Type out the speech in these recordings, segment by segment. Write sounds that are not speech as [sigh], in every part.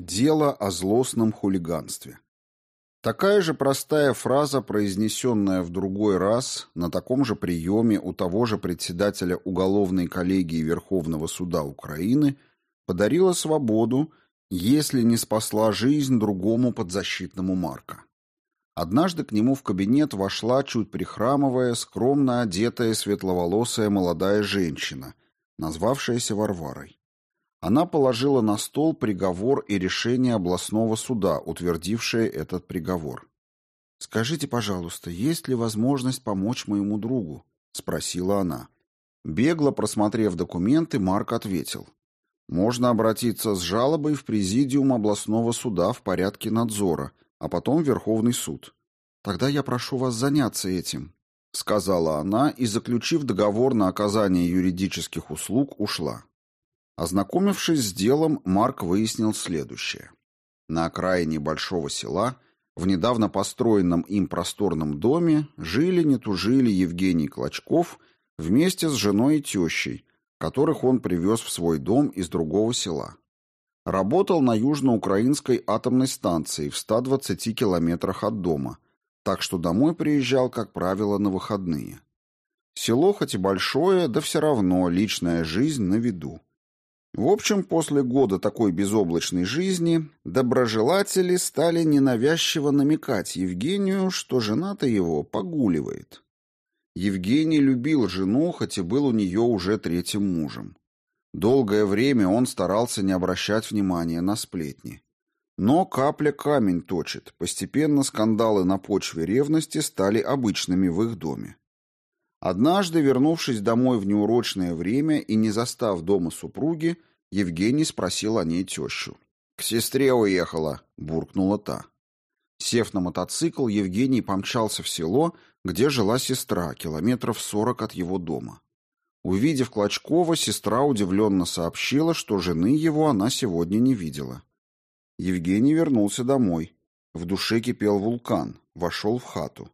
Дело о злостном хулиганстве. Такая же простая фраза, произнесенная в другой раз на таком же приеме у того же председателя уголовной коллегии Верховного суда Украины, подарила свободу, если не спасла жизнь другому подзащитному Марка. Однажды к нему в кабинет вошла, чуть прихрамывая, скромно одетая светловолосая молодая женщина, назвавшаяся Варварой. Она положила на стол приговор и решение областного суда, утвердившее этот приговор. «Скажите, пожалуйста, есть ли возможность помочь моему другу?» — спросила она. Бегло просмотрев документы, Марк ответил. «Можно обратиться с жалобой в президиум областного суда в порядке надзора, а потом в Верховный суд. Тогда я прошу вас заняться этим», — сказала она и, заключив договор на оказание юридических услуг, ушла. Ознакомившись с делом, Марк выяснил следующее. На окраине большого села, в недавно построенном им просторном доме, жили не тужили Евгений Клочков вместе с женой и тещей, которых он привез в свой дом из другого села. Работал на южноукраинской атомной станции в 120 километрах от дома, так что домой приезжал, как правило, на выходные. Село хоть и большое, да все равно личная жизнь на виду. В общем, после года такой безоблачной жизни доброжелатели стали ненавязчиво намекать Евгению, что жена-то его погуливает. Евгений любил жену, хоть и был у нее уже третьим мужем. Долгое время он старался не обращать внимания на сплетни. Но капля камень точит. Постепенно скандалы на почве ревности стали обычными в их доме. Однажды, вернувшись домой в неурочное время и не застав дома супруги, Евгений спросил о ней тещу. «К сестре уехала», — буркнула та. Сев на мотоцикл, Евгений помчался в село, где жила сестра, километров сорок от его дома. Увидев Клочкова, сестра удивленно сообщила, что жены его она сегодня не видела. Евгений вернулся домой. В душе кипел вулкан, вошел в хату.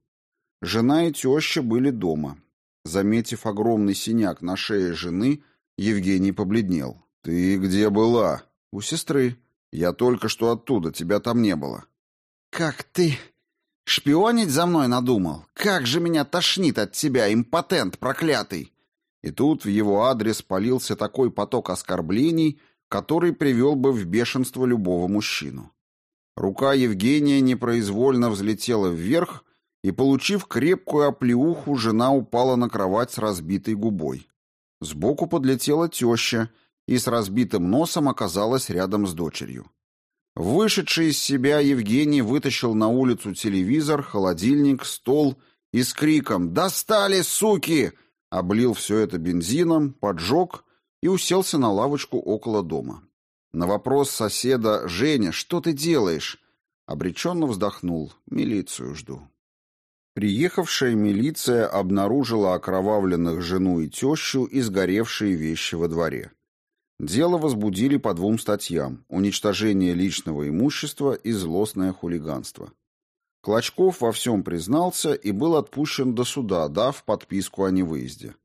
Жена и теща были дома. Заметив огромный синяк на шее жены, Евгений побледнел. «Ты где была?» «У сестры. Я только что оттуда, тебя там не было». «Как ты шпионить за мной надумал? Как же меня тошнит от тебя, импотент проклятый!» И тут в его адрес полился такой поток оскорблений, который привел бы в бешенство любого мужчину. Рука Евгения непроизвольно взлетела вверх, и, получив крепкую оплеуху, жена упала на кровать с разбитой губой. Сбоку подлетела теща и с разбитым носом оказалась рядом с дочерью. Вышедший из себя Евгений вытащил на улицу телевизор, холодильник, стол и с криком «Достали, суки!» облил все это бензином, поджег и уселся на лавочку около дома. На вопрос соседа «Женя, что ты делаешь?» обреченно вздохнул «Милицию жду». Приехавшая милиция обнаружила окровавленных жену и тещу и сгоревшие вещи во дворе. Дело возбудили по двум статьям – уничтожение личного имущества и злостное хулиганство. Клочков во всем признался и был отпущен до суда, дав подписку о невыезде.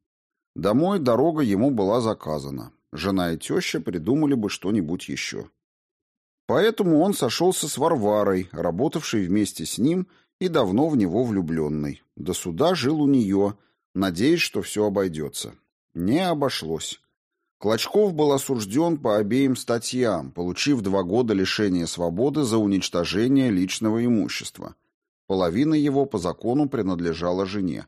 Домой дорога ему была заказана. Жена и теща придумали бы что-нибудь еще. Поэтому он сошелся с Варварой, работавшей вместе с ним и давно в него влюбленный. До суда жил у нее, надеясь, что все обойдется. Не обошлось. Клочков был осужден по обеим статьям, получив два года лишения свободы за уничтожение личного имущества. Половина его по закону принадлежала жене.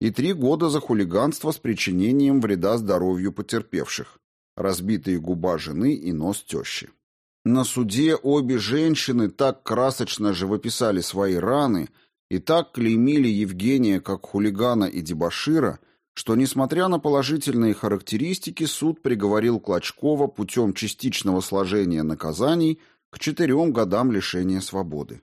И три года за хулиганство с причинением вреда здоровью потерпевших. Разбитые губа жены и нос тещи. На суде обе женщины так красочно живописали свои раны и так клеймили Евгения как хулигана и дебошира, что, несмотря на положительные характеристики, суд приговорил Клочкова путем частичного сложения наказаний к четырем годам лишения свободы.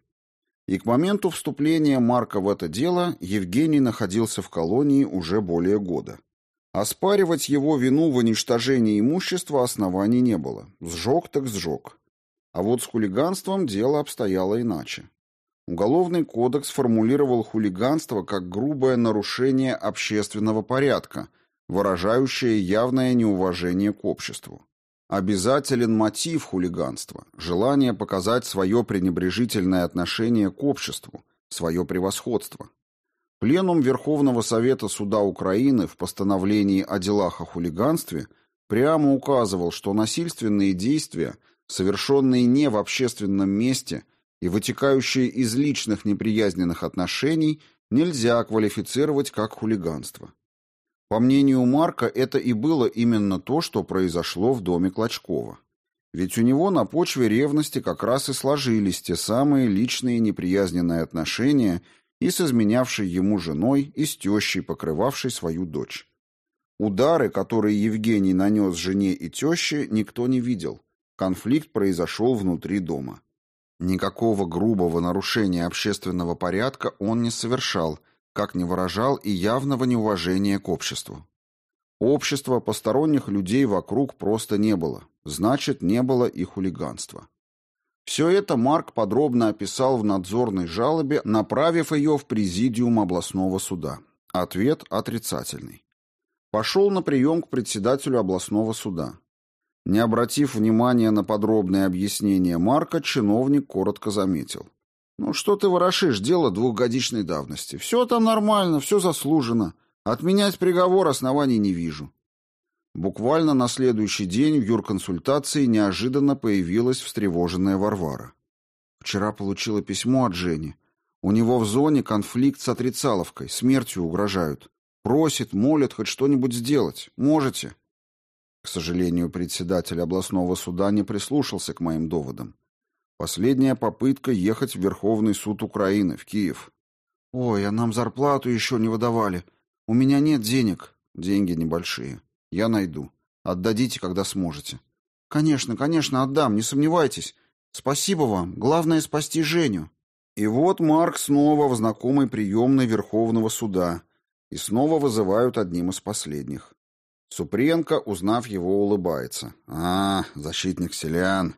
И к моменту вступления Марка в это дело Евгений находился в колонии уже более года. Оспаривать его вину в уничтожении имущества оснований не было. Сжег так сжег. А вот с хулиганством дело обстояло иначе. Уголовный кодекс формулировал хулиганство как грубое нарушение общественного порядка, выражающее явное неуважение к обществу. Обязателен мотив хулиганства, желание показать свое пренебрежительное отношение к обществу, свое превосходство. Пленум Верховного Совета Суда Украины в постановлении о делах о хулиганстве прямо указывал, что насильственные действия, совершенные не в общественном месте и вытекающие из личных неприязненных отношений, нельзя квалифицировать как хулиганство. По мнению Марка, это и было именно то, что произошло в доме Клочкова. Ведь у него на почве ревности как раз и сложились те самые личные неприязненные отношения и с изменявшей ему женой, и с тещей, покрывавшей свою дочь. Удары, которые Евгений нанес жене и теще, никто не видел. Конфликт произошел внутри дома. Никакого грубого нарушения общественного порядка он не совершал, как не выражал и явного неуважения к обществу. Общества посторонних людей вокруг просто не было, значит, не было и хулиганства. Все это Марк подробно описал в надзорной жалобе, направив ее в президиум областного суда. Ответ отрицательный. Пошел на прием к председателю областного суда. Не обратив внимания на подробные объяснения Марка, чиновник коротко заметил. «Ну что ты ворошишь, дело двухгодичной давности. Все там нормально, все заслужено. Отменять приговор оснований не вижу». Буквально на следующий день в юрконсультации неожиданно появилась встревоженная Варвара. «Вчера получила письмо от Жени. У него в зоне конфликт с отрицаловкой, смертью угрожают. Просит, молит хоть что-нибудь сделать. Можете?» К сожалению, председатель областного суда не прислушался к моим доводам. Последняя попытка ехать в Верховный суд Украины, в Киев. «Ой, а нам зарплату еще не выдавали. У меня нет денег». «Деньги небольшие. Я найду. Отдадите, когда сможете». «Конечно, конечно, отдам, не сомневайтесь. Спасибо вам. Главное — спасти Женю». И вот Марк снова в знакомой приемной Верховного суда. И снова вызывают одним из последних. Супренко, узнав его, улыбается. «А, защитник селян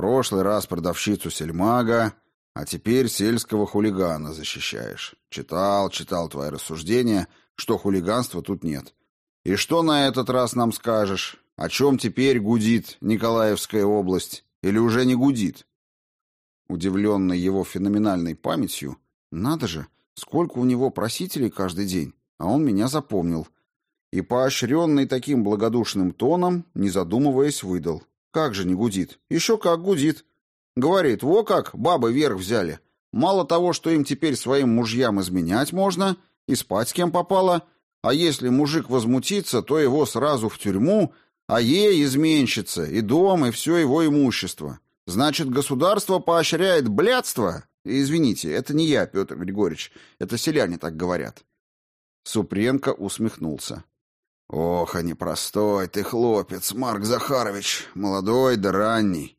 прошлый раз продавщицу сельмага, а теперь сельского хулигана защищаешь. Читал, читал твои рассуждения, что хулиганства тут нет. И что на этот раз нам скажешь? О чем теперь гудит Николаевская область? Или уже не гудит? Удивленный его феноменальной памятью, надо же, сколько у него просителей каждый день, а он меня запомнил. И поощренный таким благодушным тоном, не задумываясь, выдал. Как же не гудит? Еще как гудит. Говорит, во как, бабы вверх взяли. Мало того, что им теперь своим мужьям изменять можно, и спать с кем попало, а если мужик возмутится, то его сразу в тюрьму, а ей изменщица, и дом, и все его имущество. Значит, государство поощряет блядство? Извините, это не я, Петр Григорьевич, это селяне так говорят. Супренко усмехнулся. Ох, а непростой ты хлопец, Марк Захарович, молодой да ранний.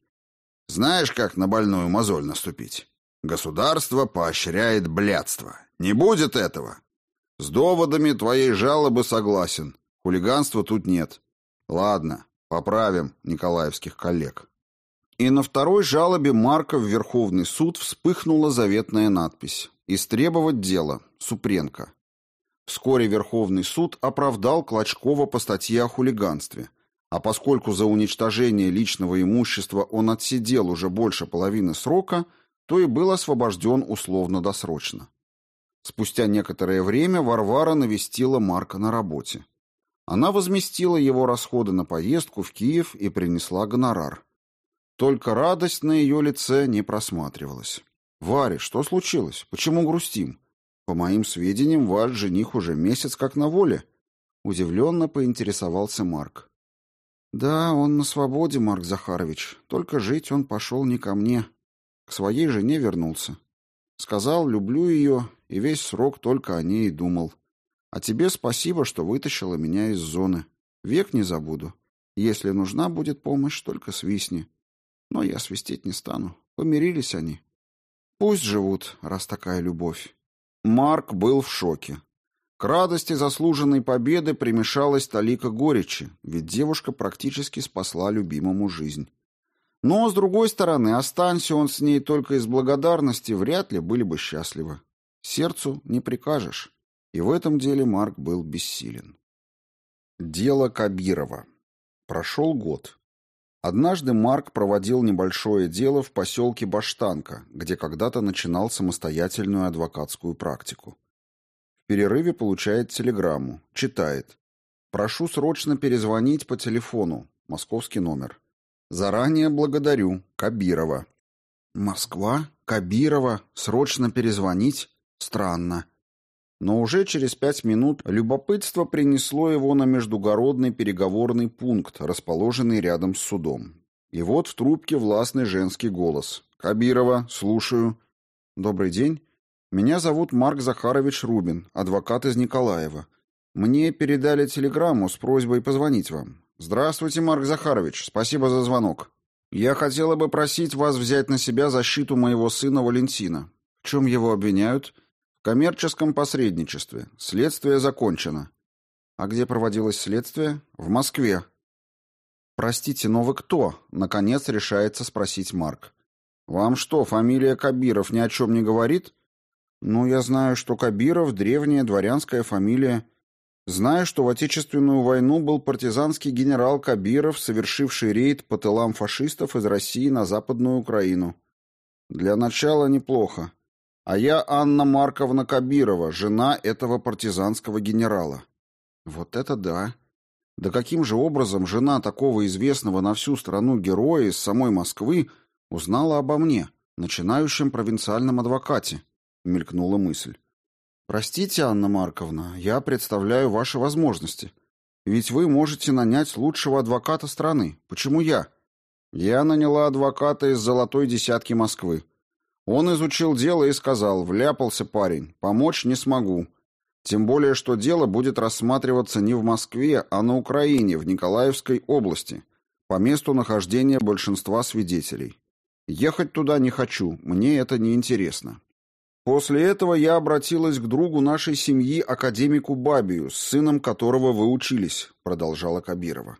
Знаешь, как на больную мозоль наступить? Государство поощряет блядство. Не будет этого. С доводами твоей жалобы согласен. Хулиганства тут нет. Ладно, поправим николаевских коллег. И на второй жалобе Марка в Верховный суд вспыхнула заветная надпись «Истребовать дело. Супренко». Вскоре Верховный суд оправдал Клочкова по статье о хулиганстве, а поскольку за уничтожение личного имущества он отсидел уже больше половины срока, то и был освобожден условно-досрочно. Спустя некоторое время Варвара навестила Марка на работе. Она возместила его расходы на поездку в Киев и принесла гонорар. Только радость на ее лице не просматривалась. «Варя, что случилось? Почему грустим? По моим сведениям, ваш жених уже месяц как на воле. Удивленно поинтересовался Марк. Да, он на свободе, Марк Захарович. Только жить он пошел не ко мне. К своей жене вернулся. Сказал, люблю ее, и весь срок только о ней и думал. А тебе спасибо, что вытащила меня из зоны. Век не забуду. Если нужна будет помощь, только свистни. Но я свистеть не стану. Помирились они. Пусть живут, раз такая любовь. Марк был в шоке. К радости заслуженной победы примешалась талика горечи, ведь девушка практически спасла любимому жизнь. Но, с другой стороны, останься он с ней только из благодарности, вряд ли были бы счастливы. Сердцу не прикажешь. И в этом деле Марк был бессилен. Дело Кабирова. Прошел год. Однажды Марк проводил небольшое дело в поселке Баштанка, где когда-то начинал самостоятельную адвокатскую практику. В перерыве получает телеграмму, читает. «Прошу срочно перезвонить по телефону. Московский номер. Заранее благодарю. Кабирова». «Москва? Кабирова? Срочно перезвонить? Странно. Но уже через пять минут любопытство принесло его на междугородный переговорный пункт, расположенный рядом с судом. И вот в трубке властный женский голос. «Кабирова, слушаю». «Добрый день. Меня зовут Марк Захарович Рубин, адвокат из Николаева. Мне передали телеграмму с просьбой позвонить вам. Здравствуйте, Марк Захарович. Спасибо за звонок. Я хотела бы просить вас взять на себя защиту моего сына Валентина. В чем его обвиняют?» Коммерческом посредничестве. Следствие закончено. А где проводилось следствие? В Москве. Простите, но вы кто? Наконец решается спросить Марк. Вам что, фамилия Кабиров ни о чем не говорит? Ну, я знаю, что Кабиров древняя дворянская фамилия. Знаю, что в Отечественную войну был партизанский генерал Кабиров, совершивший рейд по тылам фашистов из России на Западную Украину. Для начала неплохо. А я Анна Марковна Кабирова, жена этого партизанского генерала. Вот это да. Да каким же образом жена такого известного на всю страну героя из самой Москвы узнала обо мне, начинающем провинциальном адвокате? Мелькнула мысль. Простите, Анна Марковна, я представляю ваши возможности. Ведь вы можете нанять лучшего адвоката страны. Почему я? Я наняла адвоката из золотой десятки Москвы. Он изучил дело и сказал, вляпался парень, помочь не смогу. Тем более, что дело будет рассматриваться не в Москве, а на Украине, в Николаевской области, по месту нахождения большинства свидетелей. Ехать туда не хочу, мне это не интересно. После этого я обратилась к другу нашей семьи, академику Бабию, с сыном которого вы учились, продолжала Кабирова.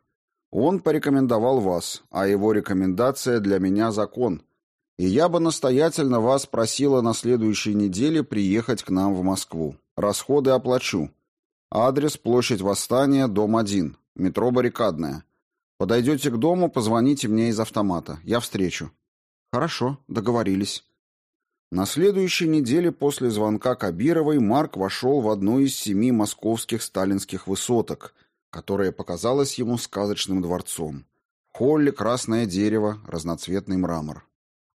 Он порекомендовал вас, а его рекомендация для меня закон, и я бы настоятельно вас просила на следующей неделе приехать к нам в Москву. Расходы оплачу. Адрес площадь Восстания, дом 1, метро Баррикадная. Подойдете к дому, позвоните мне из автомата. Я встречу. Хорошо, договорились. На следующей неделе после звонка Кабировой Марк вошел в одну из семи московских сталинских высоток, которая показалась ему сказочным дворцом. В холле красное дерево, разноцветный мрамор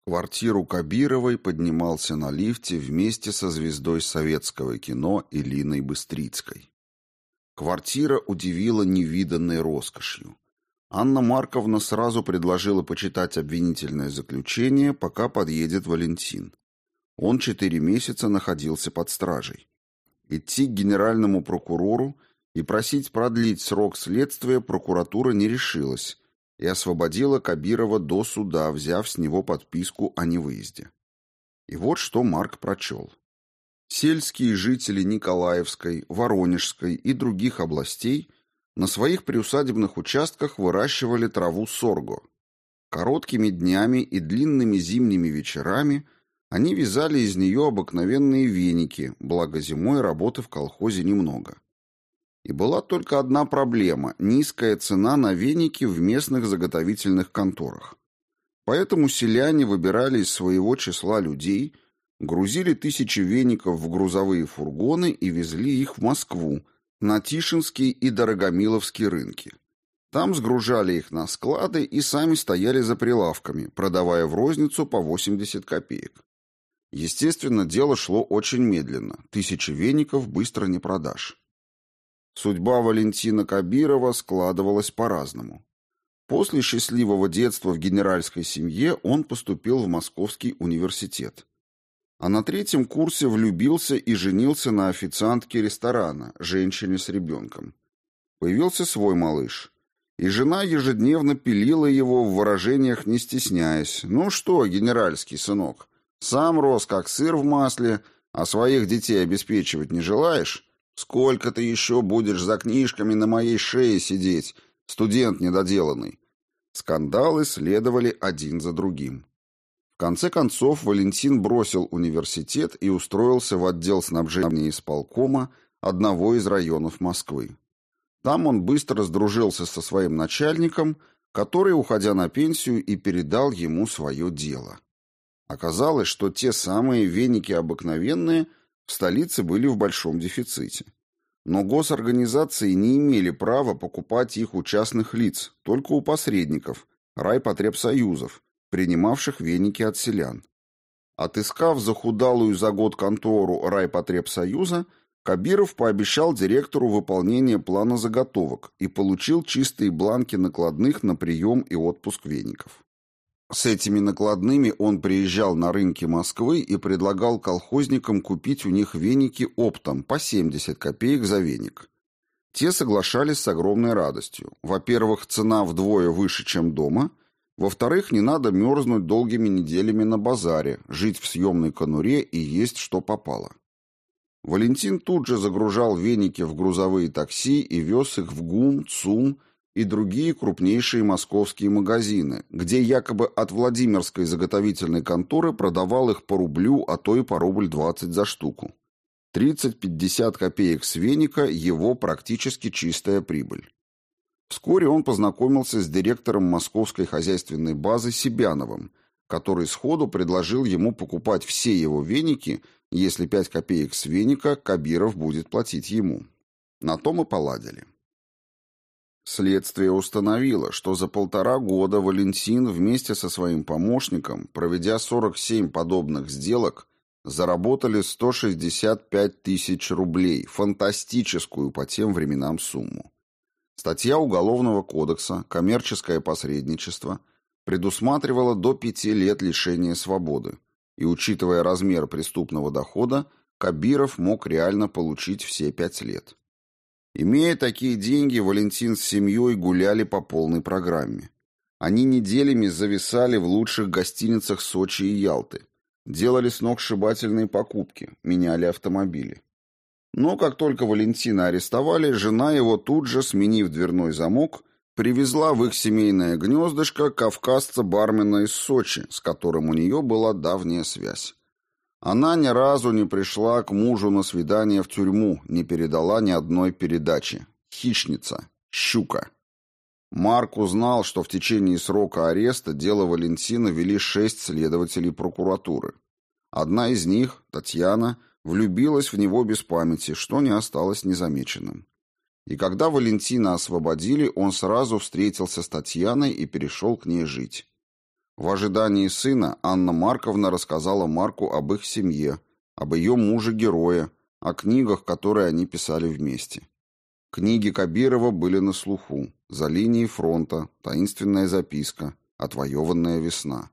квартиру Кабировой поднимался на лифте вместе со звездой советского кино Илиной Быстрицкой. Квартира удивила невиданной роскошью. Анна Марковна сразу предложила почитать обвинительное заключение, пока подъедет Валентин. Он четыре месяца находился под стражей. Идти к генеральному прокурору и просить продлить срок следствия прокуратура не решилась, и освободила Кабирова до суда, взяв с него подписку о невыезде. И вот что Марк прочел. Сельские жители Николаевской, Воронежской и других областей на своих приусадебных участках выращивали траву сорго. Короткими днями и длинными зимними вечерами они вязали из нее обыкновенные веники, благо зимой работы в колхозе немного. И была только одна проблема – низкая цена на веники в местных заготовительных конторах. Поэтому селяне выбирали из своего числа людей, грузили тысячи веников в грузовые фургоны и везли их в Москву, на Тишинский и Дорогомиловский рынки. Там сгружали их на склады и сами стояли за прилавками, продавая в розницу по 80 копеек. Естественно, дело шло очень медленно, тысячи веников быстро не продашь. Судьба Валентина Кабирова складывалась по-разному. После счастливого детства в генеральской семье он поступил в Московский университет. А на третьем курсе влюбился и женился на официантке ресторана, женщине с ребенком. Появился свой малыш. И жена ежедневно пилила его в выражениях, не стесняясь. «Ну что, генеральский сынок, сам рос как сыр в масле, а своих детей обеспечивать не желаешь? Сколько ты еще будешь за книжками на моей шее сидеть, студент недоделанный? Скандалы следовали один за другим. В конце концов Валентин бросил университет и устроился в отдел снабжения исполкома одного из районов Москвы. Там он быстро сдружился со своим начальником, который, уходя на пенсию, и передал ему свое дело. Оказалось, что те самые веники обыкновенные в столице были в большом дефиците. Но госорганизации не имели права покупать их у частных лиц, только у посредников, райпотребсоюзов, принимавших веники от селян. Отыскав захудалую за год контору райпотребсоюза, Кабиров пообещал директору выполнение плана заготовок и получил чистые бланки накладных на прием и отпуск веников. С этими накладными он приезжал на рынки Москвы и предлагал колхозникам купить у них веники оптом по 70 копеек за веник. Те соглашались с огромной радостью. Во-первых, цена вдвое выше, чем дома. Во-вторых, не надо мерзнуть долгими неделями на базаре, жить в съемной конуре и есть что попало. Валентин тут же загружал веники в грузовые такси и вез их в ГУМ, ЦУМ и другие крупнейшие московские магазины, где якобы от Владимирской заготовительной конторы продавал их по рублю, а то и по рубль 20 за штуку. 30-50 копеек с веника – его практически чистая прибыль. Вскоре он познакомился с директором московской хозяйственной базы Себяновым, который сходу предложил ему покупать все его веники, если 5 копеек с веника Кабиров будет платить ему. На том и поладили. Следствие установило, что за полтора года Валентин вместе со своим помощником, проведя 47 подобных сделок, заработали 165 тысяч рублей, фантастическую по тем временам сумму. Статья Уголовного кодекса «Коммерческое посредничество» предусматривала до пяти лет лишения свободы, и, учитывая размер преступного дохода, Кабиров мог реально получить все пять лет. Имея такие деньги, Валентин с семьей гуляли по полной программе. Они неделями зависали в лучших гостиницах Сочи и Ялты, делали сногсшибательные покупки, меняли автомобили. Но как только Валентина арестовали, жена его тут же, сменив дверной замок, привезла в их семейное гнездышко кавказца-бармена из Сочи, с которым у нее была давняя связь. Она ни разу не пришла к мужу на свидание в тюрьму, не передала ни одной передачи. Хищница. Щука. Марк узнал, что в течение срока ареста дело Валентина вели шесть следователей прокуратуры. Одна из них, Татьяна, влюбилась в него без памяти, что не осталось незамеченным. И когда Валентина освободили, он сразу встретился с Татьяной и перешел к ней жить. В ожидании сына Анна Марковна рассказала Марку об их семье, об ее муже-герое, о книгах, которые они писали вместе. Книги Кабирова были на слуху. «За линией фронта», «Таинственная записка», «Отвоеванная весна».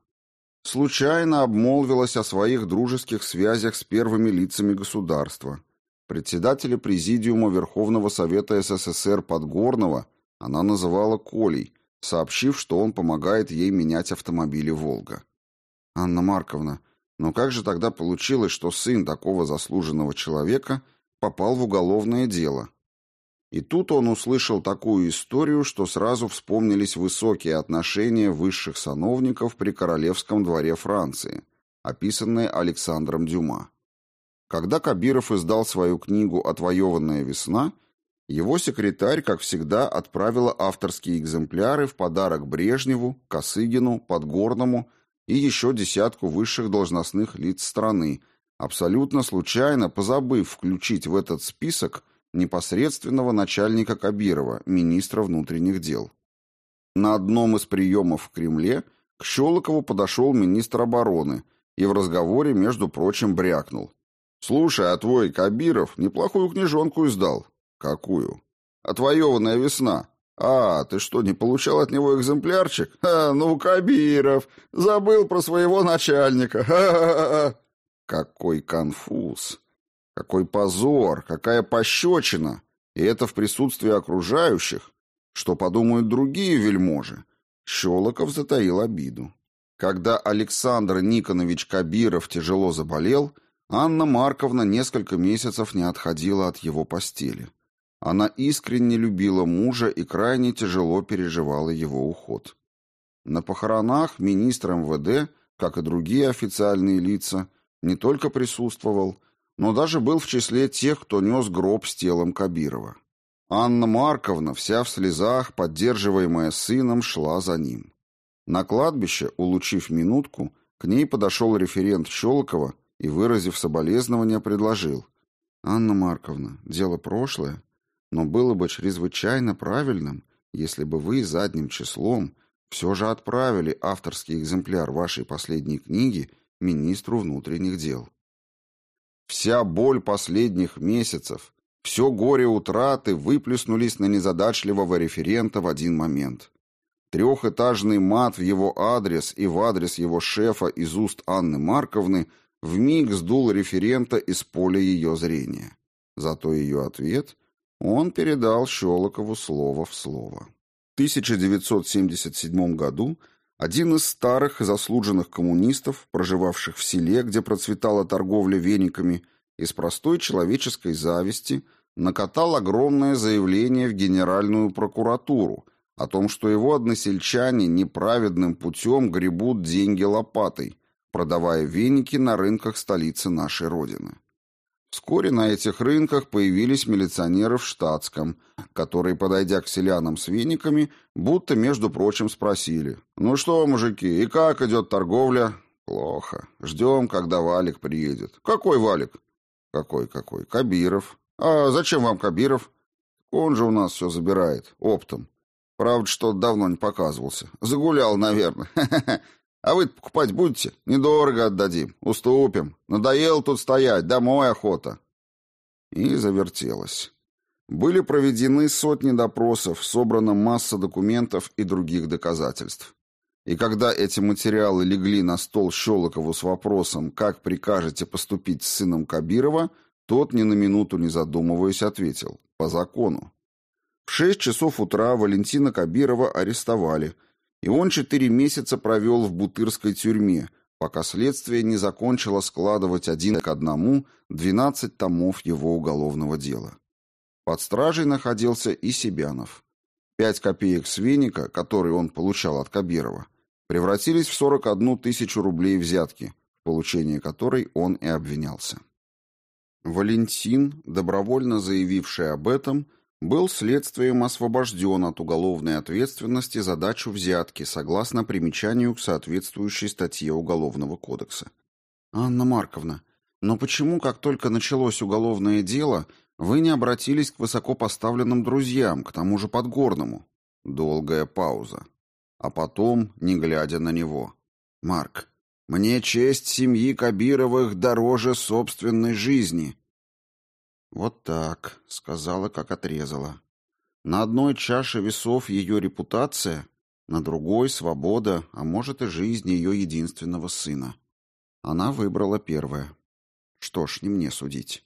Случайно обмолвилась о своих дружеских связях с первыми лицами государства. Председателя Президиума Верховного Совета СССР Подгорного она называла Колей – сообщив, что он помогает ей менять автомобили «Волга». «Анна Марковна, но как же тогда получилось, что сын такого заслуженного человека попал в уголовное дело?» И тут он услышал такую историю, что сразу вспомнились высокие отношения высших сановников при королевском дворе Франции, описанные Александром Дюма. Когда Кабиров издал свою книгу «Отвоеванная весна», его секретарь, как всегда, отправила авторские экземпляры в подарок Брежневу, Косыгину, Подгорному и еще десятку высших должностных лиц страны, абсолютно случайно позабыв включить в этот список непосредственного начальника Кабирова, министра внутренних дел. На одном из приемов в Кремле к Щелокову подошел министр обороны и в разговоре, между прочим, брякнул. «Слушай, а твой Кабиров неплохую книжонку издал. «Какую?» «Отвоеванная весна». «А, ты что, не получал от него экземплярчик?» «А, ну, Кабиров, забыл про своего начальника. Ха-ха-ха!» Какой конфуз! Какой позор! Какая пощечина! И это в присутствии окружающих. Что подумают другие вельможи? Щелоков затаил обиду. Когда Александр Никонович Кабиров тяжело заболел, Анна Марковна несколько месяцев не отходила от его постели. Она искренне любила мужа и крайне тяжело переживала его уход. На похоронах министр МВД, как и другие официальные лица, не только присутствовал, но даже был в числе тех, кто нес гроб с телом Кабирова. Анна Марковна, вся в слезах, поддерживаемая сыном, шла за ним. На кладбище, улучив минутку, к ней подошел референт Щелокова и, выразив соболезнования, предложил. «Анна Марковна, дело прошлое, но было бы чрезвычайно правильным, если бы вы задним числом все же отправили авторский экземпляр вашей последней книги министру внутренних дел. Вся боль последних месяцев, все горе утраты выплеснулись на незадачливого референта в один момент. Трехэтажный мат в его адрес и в адрес его шефа из уст Анны Марковны вмиг сдул референта из поля ее зрения. Зато ее ответ он передал Щелокову слово в слово. В 1977 году один из старых и заслуженных коммунистов, проживавших в селе, где процветала торговля вениками, из простой человеческой зависти накатал огромное заявление в Генеральную прокуратуру о том, что его односельчане неправедным путем гребут деньги лопатой, продавая веники на рынках столицы нашей Родины. Вскоре на этих рынках появились милиционеры в штатском, которые, подойдя к селянам с вениками, будто, между прочим, спросили. «Ну что, мужики, и как идет торговля?» «Плохо. Ждем, когда Валик приедет». «Какой Валик?» «Какой-какой? Кабиров». «А зачем вам Кабиров?» «Он же у нас все забирает. Оптом. Правда, что давно не показывался. Загулял, наверное. [laughs] А вы покупать будете? Недорого отдадим. Уступим. Надоело тут стоять. Домой охота. И завертелось. Были проведены сотни допросов, собрана масса документов и других доказательств. И когда эти материалы легли на стол Щелокову с вопросом, как прикажете поступить с сыном Кабирова, тот ни на минуту не задумываясь ответил «по закону». В шесть часов утра Валентина Кабирова арестовали – и он четыре месяца провел в Бутырской тюрьме, пока следствие не закончило складывать один к одному 12 томов его уголовного дела. Под стражей находился и Себянов. Пять копеек с веника, которые он получал от Кабирова, превратились в 41 тысячу рублей взятки, в получении которой он и обвинялся. Валентин, добровольно заявивший об этом, был следствием освобожден от уголовной ответственности за дачу взятки согласно примечанию к соответствующей статье Уголовного кодекса. «Анна Марковна, но почему, как только началось уголовное дело, вы не обратились к высокопоставленным друзьям, к тому же Подгорному?» Долгая пауза. А потом, не глядя на него. «Марк, мне честь семьи Кабировых дороже собственной жизни. «Вот так», — сказала, как отрезала. «На одной чаше весов ее репутация, на другой — свобода, а может и жизнь ее единственного сына. Она выбрала первое. Что ж, не мне судить».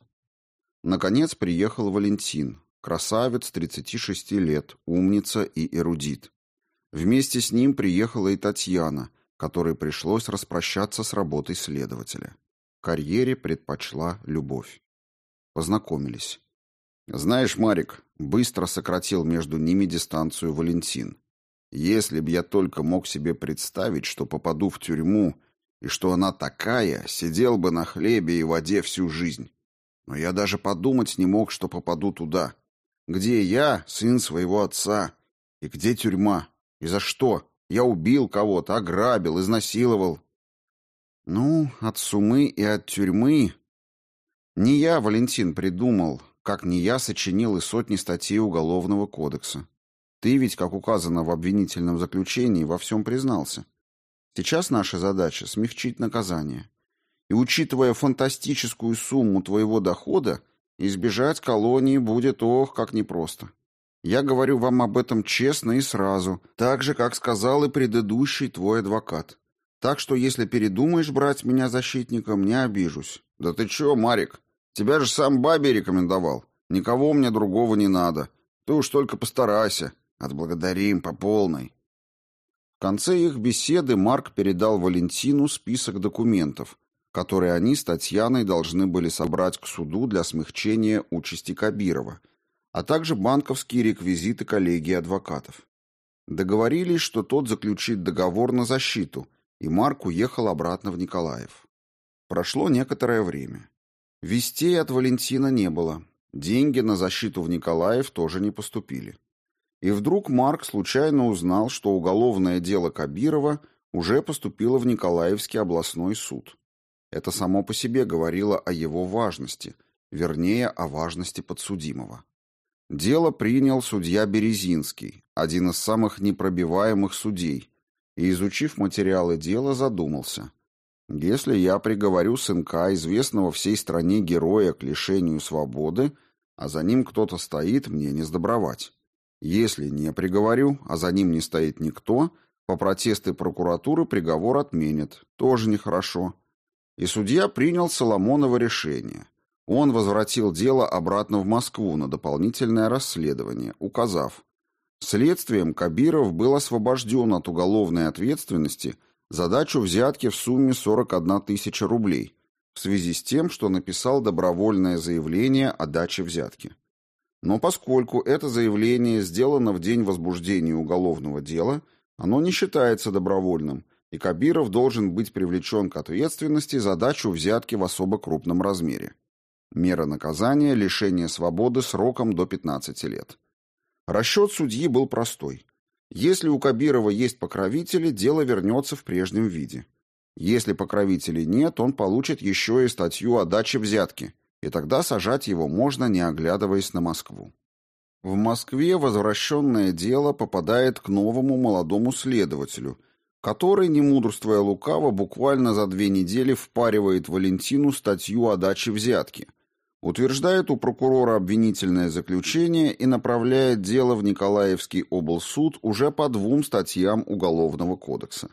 Наконец приехал Валентин, красавец 36 лет, умница и эрудит. Вместе с ним приехала и Татьяна, которой пришлось распрощаться с работой следователя. Карьере предпочла любовь. Познакомились. Знаешь, Марик, быстро сократил между ними дистанцию Валентин. Если б я только мог себе представить, что попаду в тюрьму, и что она такая, сидел бы на хлебе и воде всю жизнь. Но я даже подумать не мог, что попаду туда. Где я, сын своего отца? И где тюрьма? И за что? Я убил кого-то, ограбил, изнасиловал. Ну, от сумы и от тюрьмы не я, Валентин, придумал, как не я сочинил и сотни статей Уголовного кодекса. Ты ведь, как указано в обвинительном заключении, во всем признался. Сейчас наша задача — смягчить наказание. И, учитывая фантастическую сумму твоего дохода, избежать колонии будет, ох, как непросто. Я говорю вам об этом честно и сразу, так же, как сказал и предыдущий твой адвокат. Так что, если передумаешь брать меня защитником, не обижусь. Да ты чё, Марик? Тебя же сам бабе рекомендовал. Никого мне другого не надо. Ты уж только постарайся. Отблагодарим по полной. В конце их беседы Марк передал Валентину список документов, которые они с Татьяной должны были собрать к суду для смягчения участи Кабирова, а также банковские реквизиты коллегии адвокатов. Договорились, что тот заключит договор на защиту, и Марк уехал обратно в Николаев. Прошло некоторое время. Вестей от Валентина не было. Деньги на защиту в Николаев тоже не поступили. И вдруг Марк случайно узнал, что уголовное дело Кабирова уже поступило в Николаевский областной суд. Это само по себе говорило о его важности, вернее, о важности подсудимого. Дело принял судья Березинский, один из самых непробиваемых судей, и, изучив материалы дела, задумался. Если я приговорю сынка, известного всей стране героя, к лишению свободы, а за ним кто-то стоит, мне не сдобровать. Если не приговорю, а за ним не стоит никто, по протесты прокуратуры приговор отменят. Тоже нехорошо. И судья принял Соломоново решение. Он возвратил дело обратно в Москву на дополнительное расследование, указав, следствием Кабиров был освобожден от уголовной ответственности за дачу взятки в сумме 41 тысяча рублей в связи с тем, что написал добровольное заявление о даче взятки. Но поскольку это заявление сделано в день возбуждения уголовного дела, оно не считается добровольным, и Кабиров должен быть привлечен к ответственности за дачу взятки в особо крупном размере. Мера наказания – лишение свободы сроком до 15 лет. Расчет судьи был простой. Если у Кабирова есть покровители, дело вернется в прежнем виде. Если покровителей нет, он получит еще и статью о даче взятки, и тогда сажать его можно, не оглядываясь на Москву. В Москве возвращенное дело попадает к новому молодому следователю, который, не мудрствуя лукаво, буквально за две недели впаривает Валентину статью о даче взятки, утверждает у прокурора обвинительное заключение и направляет дело в Николаевский облсуд уже по двум статьям Уголовного кодекса.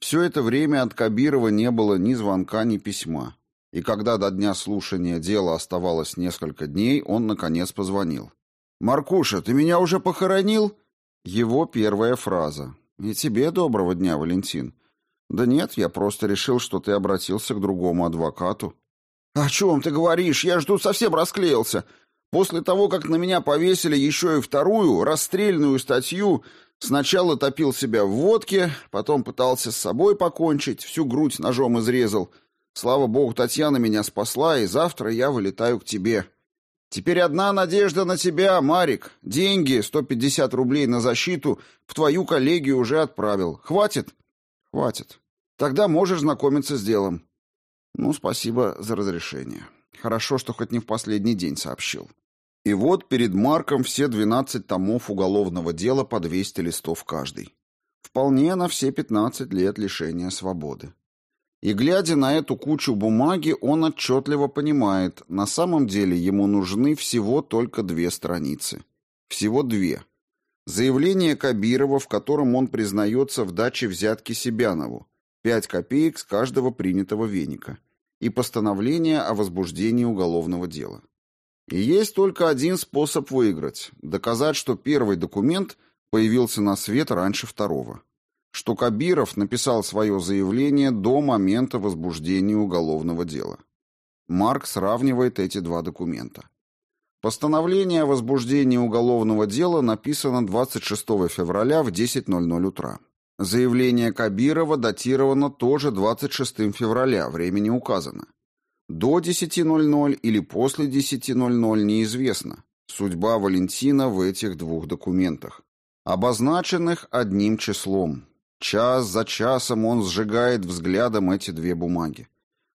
Все это время от Кабирова не было ни звонка, ни письма. И когда до дня слушания дела оставалось несколько дней, он, наконец, позвонил. «Маркуша, ты меня уже похоронил?» Его первая фраза. «И тебе доброго дня, Валентин». «Да нет, я просто решил, что ты обратился к другому адвокату». «О чем ты говоришь? Я ж тут совсем расклеился. После того, как на меня повесили еще и вторую, расстрельную статью, сначала топил себя в водке, потом пытался с собой покончить, всю грудь ножом изрезал. Слава богу, Татьяна меня спасла, и завтра я вылетаю к тебе. Теперь одна надежда на тебя, Марик. Деньги, 150 рублей на защиту, в твою коллегию уже отправил. Хватит? Хватит. Тогда можешь знакомиться с делом. Ну, спасибо за разрешение. Хорошо, что хоть не в последний день сообщил. И вот перед Марком все 12 томов уголовного дела по 200 листов каждый. Вполне на все 15 лет лишения свободы. И глядя на эту кучу бумаги, он отчетливо понимает, на самом деле ему нужны всего только две страницы. Всего две. Заявление Кабирова, в котором он признается в даче взятки Себянову, 5 копеек с каждого принятого веника и постановление о возбуждении уголовного дела. И есть только один способ выиграть – доказать, что первый документ появился на свет раньше второго, что Кабиров написал свое заявление до момента возбуждения уголовного дела. Марк сравнивает эти два документа. Постановление о возбуждении уголовного дела написано 26 февраля в 10.00 утра. Заявление Кабирова датировано тоже 26 февраля, времени указано. До 10.00 или после 10.00 неизвестно. Судьба Валентина в этих двух документах, обозначенных одним числом. Час за часом он сжигает взглядом эти две бумаги,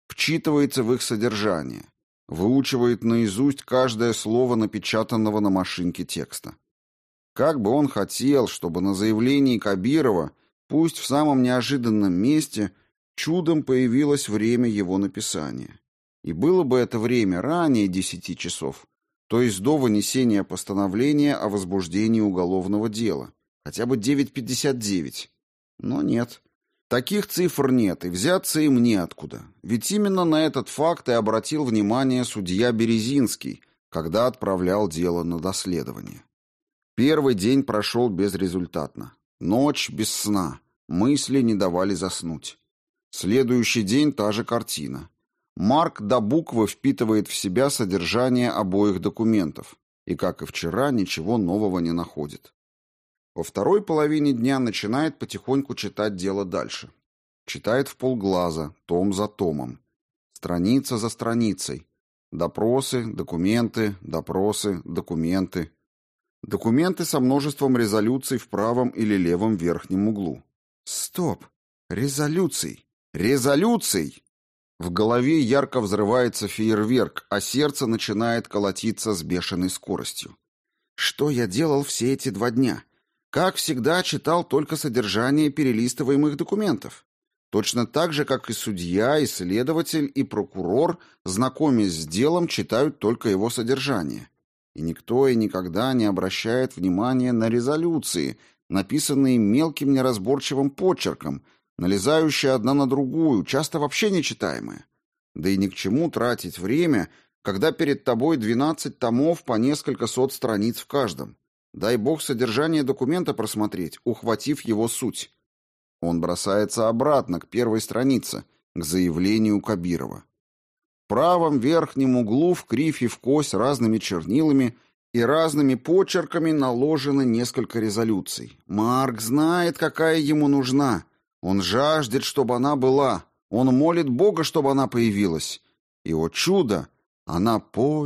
вчитывается в их содержание, выучивает наизусть каждое слово напечатанного на машинке текста. Как бы он хотел, чтобы на заявлении Кабирова Пусть в самом неожиданном месте чудом появилось время его написания. И было бы это время ранее десяти часов, то есть до вынесения постановления о возбуждении уголовного дела, хотя бы 9.59. Но нет. Таких цифр нет, и взяться им неоткуда. Ведь именно на этот факт и обратил внимание судья Березинский, когда отправлял дело на доследование. Первый день прошел безрезультатно. Ночь без сна. Мысли не давали заснуть. Следующий день та же картина. Марк до буквы впитывает в себя содержание обоих документов и, как и вчера, ничего нового не находит. Во второй половине дня начинает потихоньку читать дело дальше. Читает в полглаза, том за томом, страница за страницей, Допросы, документы, допросы, документы. Документы со множеством резолюций в правом или левом верхнем углу. Стоп! Резолюций! Резолюций! В голове ярко взрывается фейерверк, а сердце начинает колотиться с бешеной скоростью. Что я делал все эти два дня? Как всегда, читал только содержание перелистываемых документов. Точно так же, как и судья, и следователь, и прокурор, знакомясь с делом, читают только его содержание. И никто и никогда не обращает внимания на резолюции, написанные мелким неразборчивым почерком, налезающие одна на другую, часто вообще нечитаемые. Да и ни к чему тратить время, когда перед тобой 12 томов по несколько сот страниц в каждом. Дай бог содержание документа просмотреть, ухватив его суть. Он бросается обратно к первой странице, к заявлению Кабирова. В правом верхнем углу в кривь и в кось разными чернилами и разными почерками наложено несколько резолюций. Марк знает, какая ему нужна. Он жаждет, чтобы она была. Он молит Бога, чтобы она появилась. И, о чудо, она появляется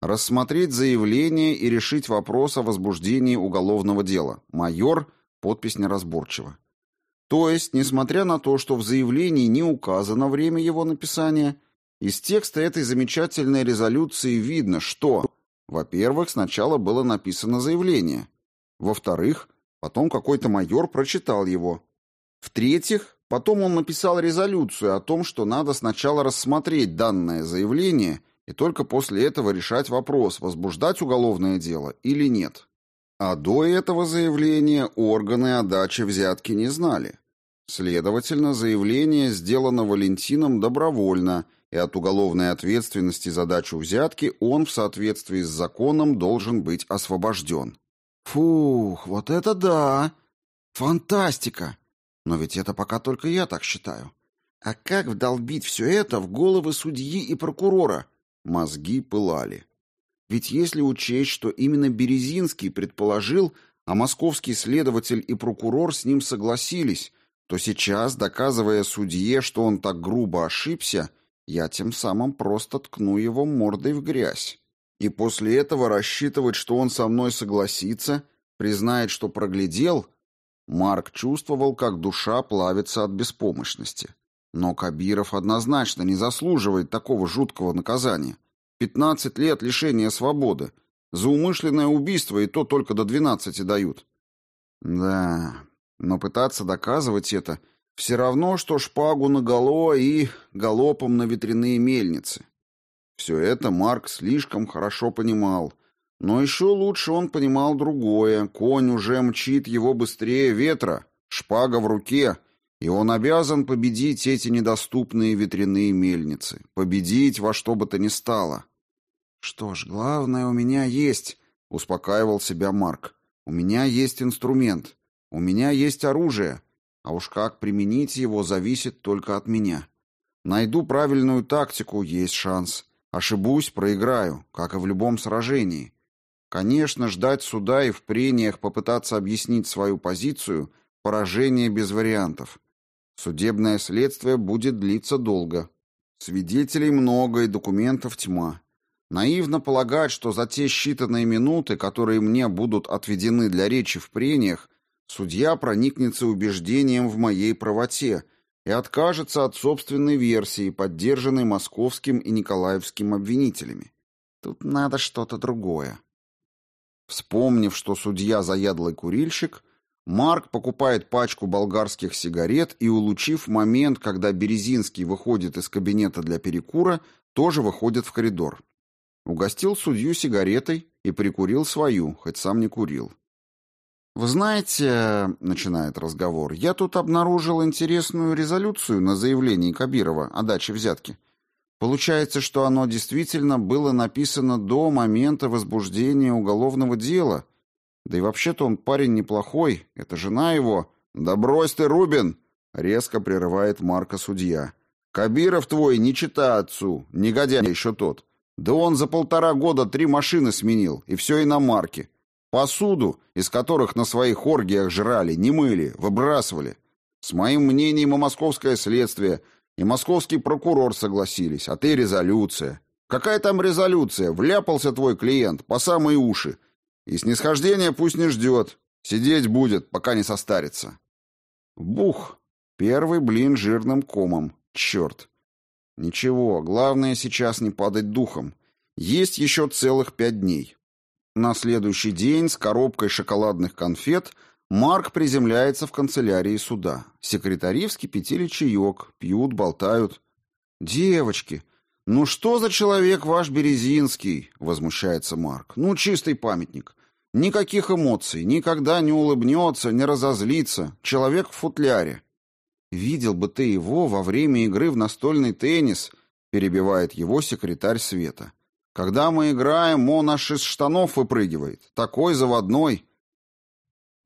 рассмотреть заявление и решить вопрос о возбуждении уголовного дела. Майор, подпись неразборчива. То есть, несмотря на то, что в заявлении не указано время его написания, из текста этой замечательной резолюции видно, что, во-первых, сначала было написано заявление, во-вторых, потом какой-то майор прочитал его, в-третьих, потом он написал резолюцию о том, что надо сначала рассмотреть данное заявление и только после этого решать вопрос, возбуждать уголовное дело или нет. А до этого заявления органы о даче взятки не знали. Следовательно, заявление сделано Валентином добровольно, и от уголовной ответственности за дачу взятки он в соответствии с законом должен быть освобожден. Фух, вот это да! Фантастика! Но ведь это пока только я так считаю. А как вдолбить все это в головы судьи и прокурора? Мозги пылали. Ведь если учесть, что именно Березинский предположил, а московский следователь и прокурор с ним согласились, то сейчас, доказывая судье, что он так грубо ошибся, я тем самым просто ткну его мордой в грязь. И после этого рассчитывать, что он со мной согласится, признает, что проглядел, Марк чувствовал, как душа плавится от беспомощности. Но Кабиров однозначно не заслуживает такого жуткого наказания. Пятнадцать лет лишения свободы. За умышленное убийство и то только до двенадцати дают. Да, но пытаться доказывать это все равно, что шпагу наголо и галопом на ветряные мельницы. Все это Марк слишком хорошо понимал. Но еще лучше он понимал другое. Конь уже мчит его быстрее ветра, шпага в руке — и он обязан победить эти недоступные ветряные мельницы, победить во что бы то ни стало. Что ж, главное у меня есть, успокаивал себя Марк. У меня есть инструмент, у меня есть оружие, а уж как применить его зависит только от меня. Найду правильную тактику, есть шанс. Ошибусь, проиграю, как и в любом сражении. Конечно, ждать суда и в прениях попытаться объяснить свою позицию поражение без вариантов. Судебное следствие будет длиться долго. Свидетелей много и документов тьма. Наивно полагать, что за те считанные минуты, которые мне будут отведены для речи в прениях, судья проникнется убеждением в моей правоте и откажется от собственной версии, поддержанной московским и николаевским обвинителями. Тут надо что-то другое. Вспомнив, что судья заядлый курильщик, Марк покупает пачку болгарских сигарет и, улучив момент, когда Березинский выходит из кабинета для перекура, тоже выходит в коридор. Угостил судью сигаретой и прикурил свою, хоть сам не курил. «Вы знаете, — начинает разговор, — я тут обнаружил интересную резолюцию на заявлении Кабирова о даче взятки. Получается, что оно действительно было написано до момента возбуждения уголовного дела — да и вообще-то он парень неплохой, это жена его. Да брось ты, Рубин, резко прерывает Марка судья. Кабиров твой не чита отцу, негодяй еще тот. Да он за полтора года три машины сменил, и все иномарки. Посуду, из которых на своих оргиях жрали, не мыли, выбрасывали. С моим мнением о московское следствие И московский прокурор согласились, а ты резолюция. Какая там резолюция? Вляпался твой клиент по самые уши. И снисхождения пусть не ждет. Сидеть будет, пока не состарится. Бух! Первый блин жирным комом. Черт! Ничего, главное сейчас не падать духом. Есть еще целых пять дней. На следующий день с коробкой шоколадных конфет Марк приземляется в канцелярии суда. Секретари вскипятили чаек, пьют, болтают. «Девочки, ну что за человек ваш Березинский?» — возмущается Марк. «Ну, чистый памятник. Никаких эмоций, никогда не улыбнется, не разозлится. Человек в футляре». «Видел бы ты его во время игры в настольный теннис», — перебивает его секретарь Света. Когда мы играем, он аж из штанов выпрыгивает. Такой заводной.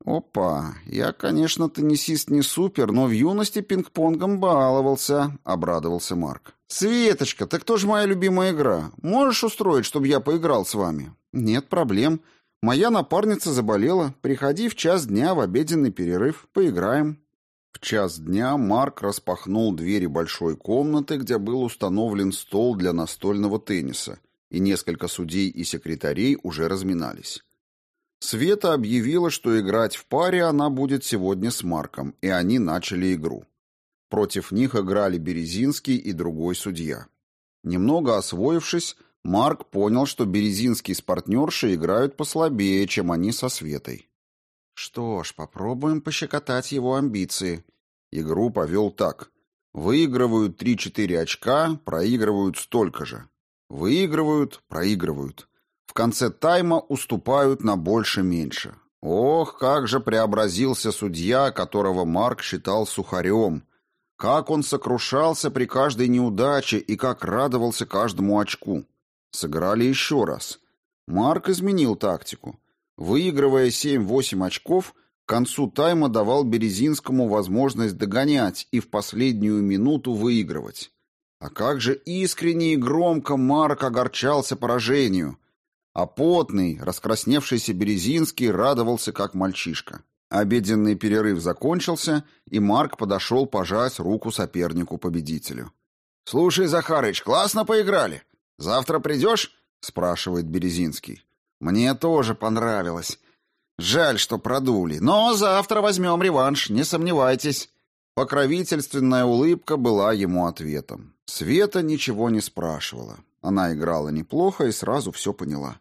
Опа, я, конечно, теннисист не супер, но в юности пинг-понгом баловался, обрадовался Марк. Светочка, так кто же моя любимая игра? Можешь устроить, чтобы я поиграл с вами? Нет проблем. Моя напарница заболела. Приходи в час дня в обеденный перерыв, поиграем. В час дня Марк распахнул двери большой комнаты, где был установлен стол для настольного тенниса и несколько судей и секретарей уже разминались. Света объявила, что играть в паре она будет сегодня с Марком, и они начали игру. Против них играли Березинский и другой судья. Немного освоившись, Марк понял, что Березинский с партнершей играют послабее, чем они со Светой. Что ж, попробуем пощекотать его амбиции. Игру повел так. Выигрывают 3-4 очка, проигрывают столько же. Выигрывают, проигрывают. В конце тайма уступают на больше-меньше. Ох, как же преобразился судья, которого Марк считал сухарем. Как он сокрушался при каждой неудаче и как радовался каждому очку. Сыграли еще раз. Марк изменил тактику. Выигрывая 7-8 очков, к концу тайма давал Березинскому возможность догонять и в последнюю минуту выигрывать. А как же искренне и громко Марк огорчался поражению. А потный, раскрасневшийся Березинский радовался как мальчишка. Обеденный перерыв закончился, и Марк подошел пожать руку сопернику-победителю. «Слушай, Захарыч, классно поиграли. Завтра придешь?» — спрашивает Березинский. «Мне тоже понравилось. Жаль, что продули. Но завтра возьмем реванш, не сомневайтесь». Покровительственная улыбка была ему ответом. Света ничего не спрашивала. Она играла неплохо и сразу все поняла.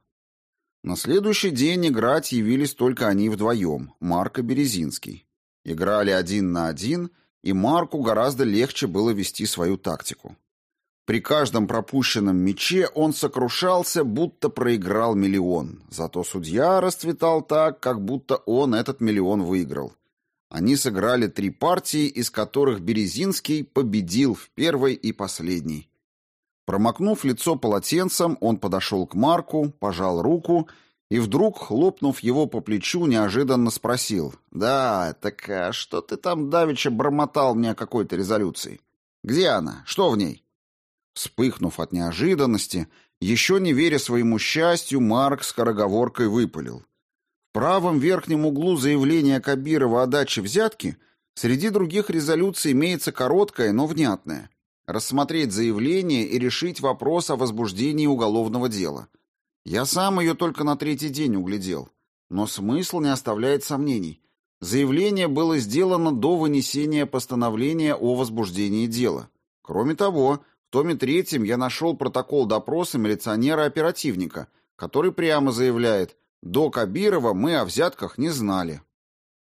На следующий день играть явились только они вдвоем, Марк и Березинский. Играли один на один, и Марку гораздо легче было вести свою тактику. При каждом пропущенном мяче он сокрушался, будто проиграл миллион. Зато судья расцветал так, как будто он этот миллион выиграл. Они сыграли три партии, из которых Березинский победил в первой и последней. Промокнув лицо полотенцем, он подошел к Марку, пожал руку и вдруг, хлопнув его по плечу, неожиданно спросил. «Да, так а что ты там давеча бормотал мне о какой-то резолюции? Где она? Что в ней?» Вспыхнув от неожиданности, еще не веря своему счастью, Марк скороговоркой выпалил правом верхнем углу заявления Кабирова о даче взятки среди других резолюций имеется короткая, но внятная. Рассмотреть заявление и решить вопрос о возбуждении уголовного дела. Я сам ее только на третий день углядел. Но смысл не оставляет сомнений. Заявление было сделано до вынесения постановления о возбуждении дела. Кроме того, в томе третьем я нашел протокол допроса милиционера-оперативника, который прямо заявляет, до Кабирова мы о взятках не знали.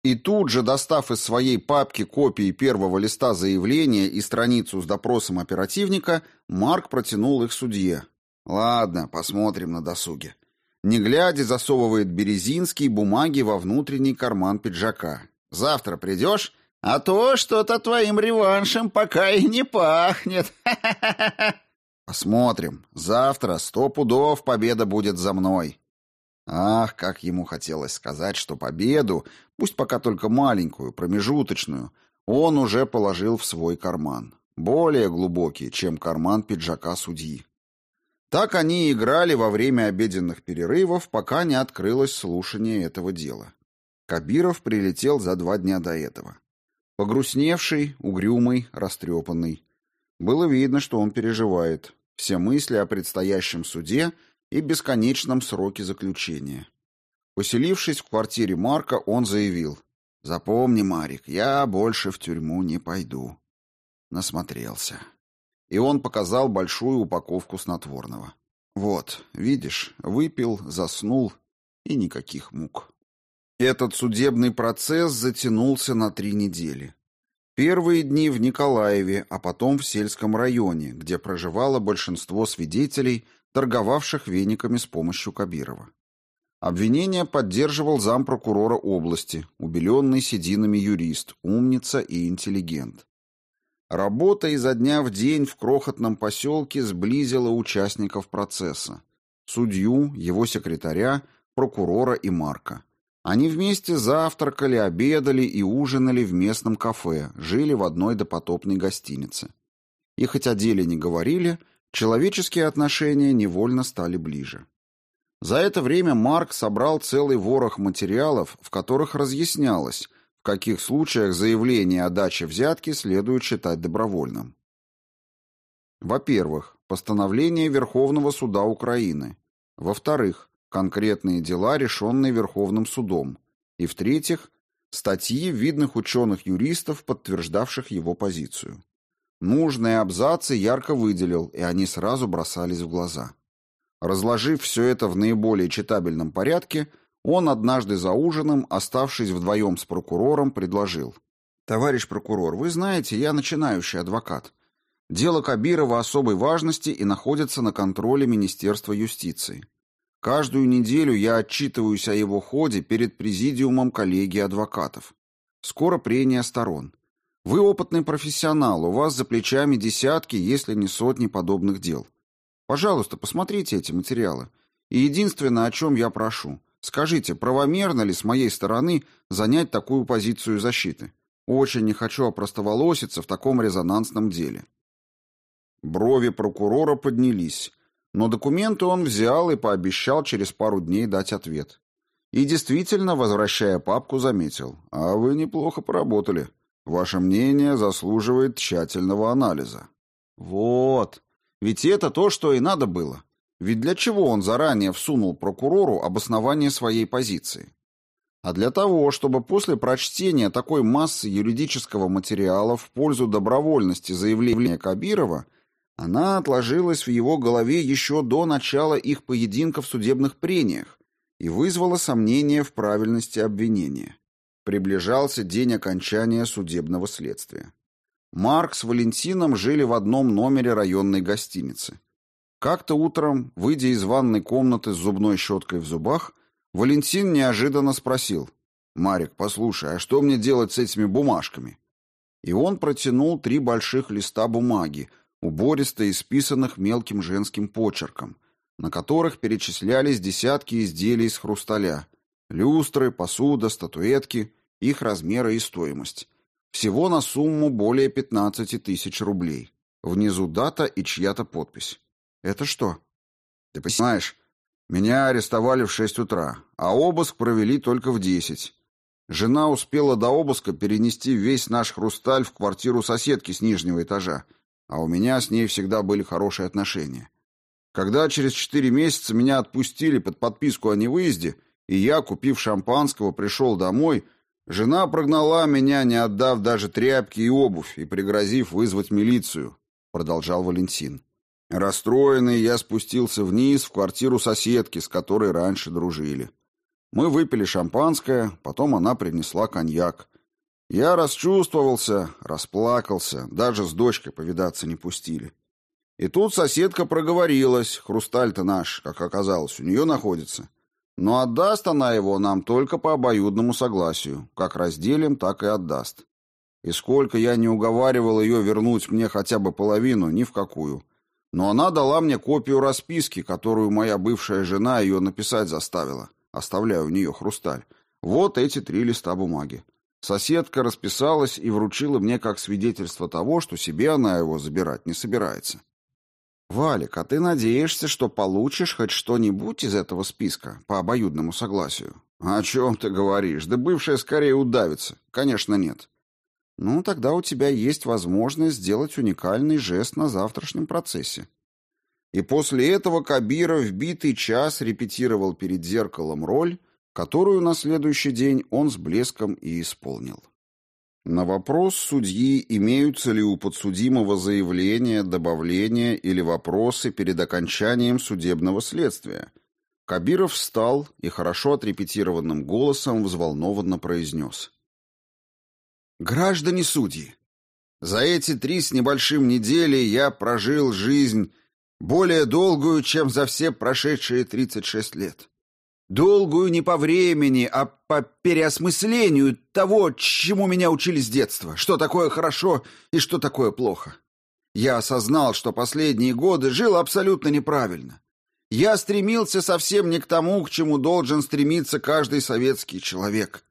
И тут же, достав из своей папки копии первого листа заявления и страницу с допросом оперативника, Марк протянул их судье. «Ладно, посмотрим на досуге». Не глядя, засовывает Березинский бумаги во внутренний карман пиджака. «Завтра придешь?» «А то что-то твоим реваншем пока и не пахнет. [laughs] Посмотрим. Завтра сто пудов победа будет за мной. Ах, как ему хотелось сказать, что победу, пусть пока только маленькую, промежуточную, он уже положил в свой карман, более глубокий, чем карман пиджака судьи. Так они играли во время обеденных перерывов, пока не открылось слушание этого дела. Кабиров прилетел за два дня до этого. Погрустневший, угрюмый, растрепанный. Было видно, что он переживает. Все мысли о предстоящем суде и бесконечном сроке заключения. Поселившись в квартире Марка, он заявил. «Запомни, Марик, я больше в тюрьму не пойду». Насмотрелся. И он показал большую упаковку снотворного. «Вот, видишь, выпил, заснул, и никаких мук». Этот судебный процесс затянулся на три недели. Первые дни в Николаеве, а потом в сельском районе, где проживало большинство свидетелей, торговавших вениками с помощью Кабирова. Обвинение поддерживал зампрокурора области, убеленный сединами юрист, умница и интеллигент. Работа изо дня в день в крохотном поселке сблизила участников процесса. Судью, его секретаря, прокурора и Марка. Они вместе завтракали, обедали и ужинали в местном кафе, жили в одной допотопной гостинице. И хоть о деле не говорили, человеческие отношения невольно стали ближе. За это время Марк собрал целый ворох материалов, в которых разъяснялось, в каких случаях заявление о даче взятки следует считать добровольным. Во-первых, постановление Верховного суда Украины. Во-вторых, конкретные дела, решенные Верховным судом, и, в-третьих, статьи видных ученых-юристов, подтверждавших его позицию. Нужные абзацы ярко выделил, и они сразу бросались в глаза. Разложив все это в наиболее читабельном порядке, он однажды за ужином, оставшись вдвоем с прокурором, предложил. «Товарищ прокурор, вы знаете, я начинающий адвокат. Дело Кабирова особой важности и находится на контроле Министерства юстиции. Каждую неделю я отчитываюсь о его ходе перед президиумом коллегии адвокатов. Скоро прения сторон. Вы опытный профессионал, у вас за плечами десятки, если не сотни подобных дел. Пожалуйста, посмотрите эти материалы. И единственное, о чем я прошу, скажите, правомерно ли с моей стороны занять такую позицию защиты? Очень не хочу опростоволоситься в таком резонансном деле. Брови прокурора поднялись. Но документы он взял и пообещал через пару дней дать ответ. И действительно, возвращая папку, заметил. «А вы неплохо поработали. Ваше мнение заслуживает тщательного анализа». «Вот. Ведь это то, что и надо было. Ведь для чего он заранее всунул прокурору обоснование своей позиции? А для того, чтобы после прочтения такой массы юридического материала в пользу добровольности заявления Кабирова – она отложилась в его голове еще до начала их поединка в судебных прениях и вызвала сомнения в правильности обвинения. Приближался день окончания судебного следствия. Марк с Валентином жили в одном номере районной гостиницы. Как-то утром, выйдя из ванной комнаты с зубной щеткой в зубах, Валентин неожиданно спросил, «Марик, послушай, а что мне делать с этими бумажками?» И он протянул три больших листа бумаги, убористо исписанных мелким женским почерком, на которых перечислялись десятки изделий из хрусталя, люстры, посуда, статуэтки, их размеры и стоимость. Всего на сумму более 15 тысяч рублей. Внизу дата и чья-то подпись. Это что? Ты понимаешь, меня арестовали в 6 утра, а обыск провели только в 10. Жена успела до обыска перенести весь наш хрусталь в квартиру соседки с нижнего этажа, а у меня с ней всегда были хорошие отношения. Когда через четыре месяца меня отпустили под подписку о невыезде, и я, купив шампанского, пришел домой, жена прогнала меня, не отдав даже тряпки и обувь, и пригрозив вызвать милицию, продолжал Валентин. Расстроенный, я спустился вниз в квартиру соседки, с которой раньше дружили. Мы выпили шампанское, потом она принесла коньяк. Я расчувствовался, расплакался, даже с дочкой повидаться не пустили. И тут соседка проговорилась, хрусталь-то наш, как оказалось, у нее находится. Но отдаст она его нам только по обоюдному согласию, как разделим, так и отдаст. И сколько я не уговаривал ее вернуть мне хотя бы половину, ни в какую. Но она дала мне копию расписки, которую моя бывшая жена ее написать заставила, оставляя у нее хрусталь. Вот эти три листа бумаги. Соседка расписалась и вручила мне как свидетельство того, что себе она его забирать не собирается. «Валик, а ты надеешься, что получишь хоть что-нибудь из этого списка по обоюдному согласию?» «О чем ты говоришь? Да бывшая скорее удавится. Конечно, нет. Ну, тогда у тебя есть возможность сделать уникальный жест на завтрашнем процессе. И после этого Кабиров в битый час репетировал перед зеркалом роль, которую на следующий день он с блеском и исполнил. На вопрос судьи, имеются ли у подсудимого заявления, добавления или вопросы перед окончанием судебного следствия, Кабиров встал и хорошо отрепетированным голосом взволнованно произнес. «Граждане судьи, за эти три с небольшим недели я прожил жизнь более долгую, чем за все прошедшие 36 лет. Долгую не по времени, а по переосмыслению того, чему меня учили с детства, что такое хорошо и что такое плохо. Я осознал, что последние годы жил абсолютно неправильно. Я стремился совсем не к тому, к чему должен стремиться каждый советский человек.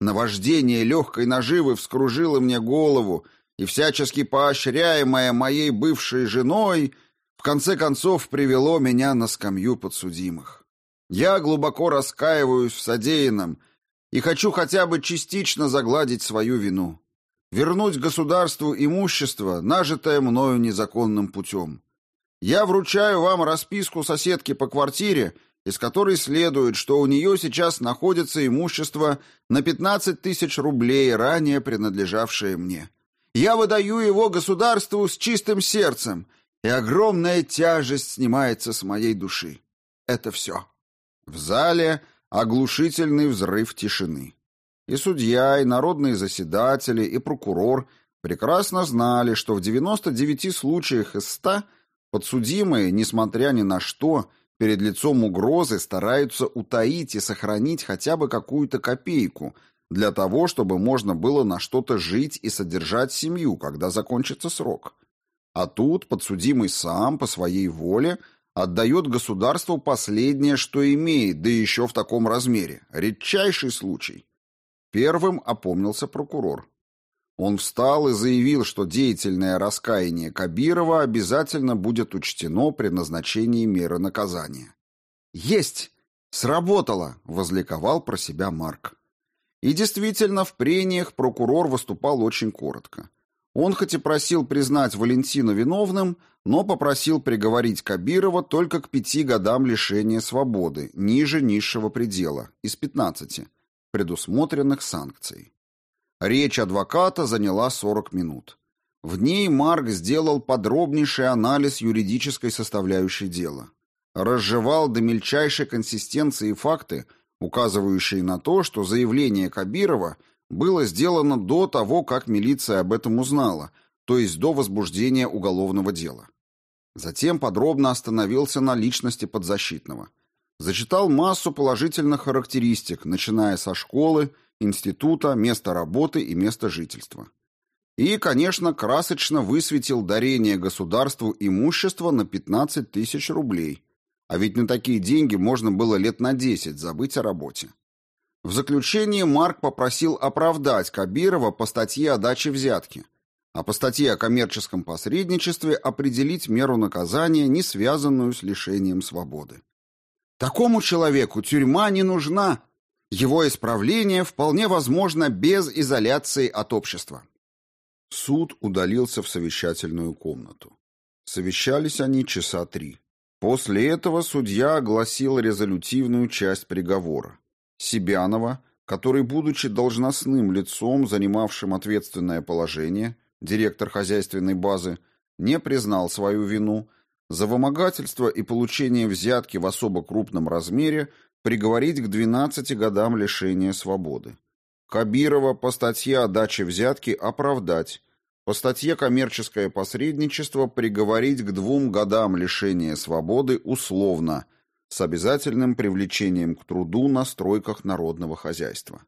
Наваждение легкой наживы вскружило мне голову, и всячески поощряемое моей бывшей женой, в конце концов привело меня на скамью подсудимых. Я глубоко раскаиваюсь в содеянном и хочу хотя бы частично загладить свою вину. Вернуть государству имущество, нажитое мною незаконным путем. Я вручаю вам расписку соседки по квартире, из которой следует, что у нее сейчас находится имущество на 15 тысяч рублей, ранее принадлежавшее мне. Я выдаю его государству с чистым сердцем, и огромная тяжесть снимается с моей души. Это все. В зале оглушительный взрыв тишины. И судья, и народные заседатели, и прокурор прекрасно знали, что в 99 случаях из 100 подсудимые, несмотря ни на что, перед лицом угрозы стараются утаить и сохранить хотя бы какую-то копейку для того, чтобы можно было на что-то жить и содержать семью, когда закончится срок. А тут подсудимый сам по своей воле – отдает государству последнее, что имеет, да еще в таком размере. Редчайший случай. Первым опомнился прокурор. Он встал и заявил, что деятельное раскаяние Кабирова обязательно будет учтено при назначении меры наказания. «Есть! Сработало!» — возликовал про себя Марк. И действительно, в прениях прокурор выступал очень коротко. Он хоть и просил признать Валентина виновным, но попросил приговорить Кабирова только к пяти годам лишения свободы, ниже низшего предела, из 15, предусмотренных санкцией. Речь адвоката заняла 40 минут. В ней Марк сделал подробнейший анализ юридической составляющей дела. Разжевал до мельчайшей консистенции факты, указывающие на то, что заявление Кабирова – было сделано до того, как милиция об этом узнала, то есть до возбуждения уголовного дела. Затем подробно остановился на личности подзащитного. Зачитал массу положительных характеристик, начиная со школы, института, места работы и места жительства. И, конечно, красочно высветил дарение государству имущества на 15 тысяч рублей. А ведь на такие деньги можно было лет на 10 забыть о работе. В заключение Марк попросил оправдать Кабирова по статье о даче взятки, а по статье о коммерческом посредничестве определить меру наказания, не связанную с лишением свободы. Такому человеку тюрьма не нужна. Его исправление вполне возможно без изоляции от общества. Суд удалился в совещательную комнату. Совещались они часа три. После этого судья огласил резолютивную часть приговора. Себянова, который, будучи должностным лицом, занимавшим ответственное положение, директор хозяйственной базы, не признал свою вину, за вымогательство и получение взятки в особо крупном размере приговорить к 12 годам лишения свободы. Кабирова по статье о даче взятки оправдать, по статье коммерческое посредничество приговорить к двум годам лишения свободы условно – с обязательным привлечением к труду на стройках народного хозяйства.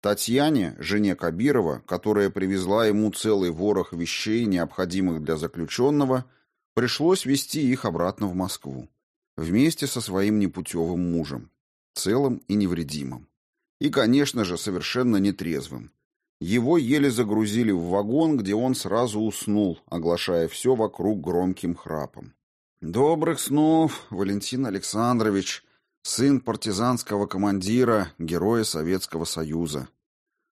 Татьяне, жене Кабирова, которая привезла ему целый ворох вещей, необходимых для заключенного, пришлось везти их обратно в Москву, вместе со своим непутевым мужем, целым и невредимым. И, конечно же, совершенно нетрезвым. Его еле загрузили в вагон, где он сразу уснул, оглашая все вокруг громким храпом. Добрых снов, Валентин Александрович, сын партизанского командира, героя Советского Союза.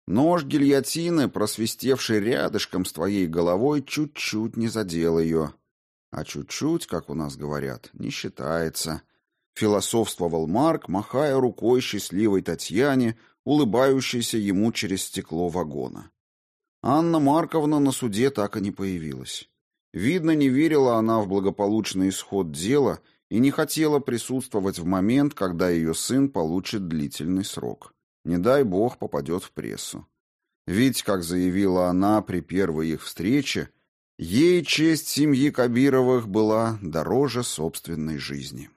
Нож гильотины, просвистевший рядышком с твоей головой, чуть-чуть не задел ее. А чуть-чуть, как у нас говорят, не считается. Философствовал Марк, махая рукой счастливой Татьяне, улыбающейся ему через стекло вагона. Анна Марковна на суде так и не появилась. Видно, не верила она в благополучный исход дела и не хотела присутствовать в момент, когда ее сын получит длительный срок. Не дай бог попадет в прессу. Ведь, как заявила она при первой их встрече, ей честь семьи Кабировых была дороже собственной жизни.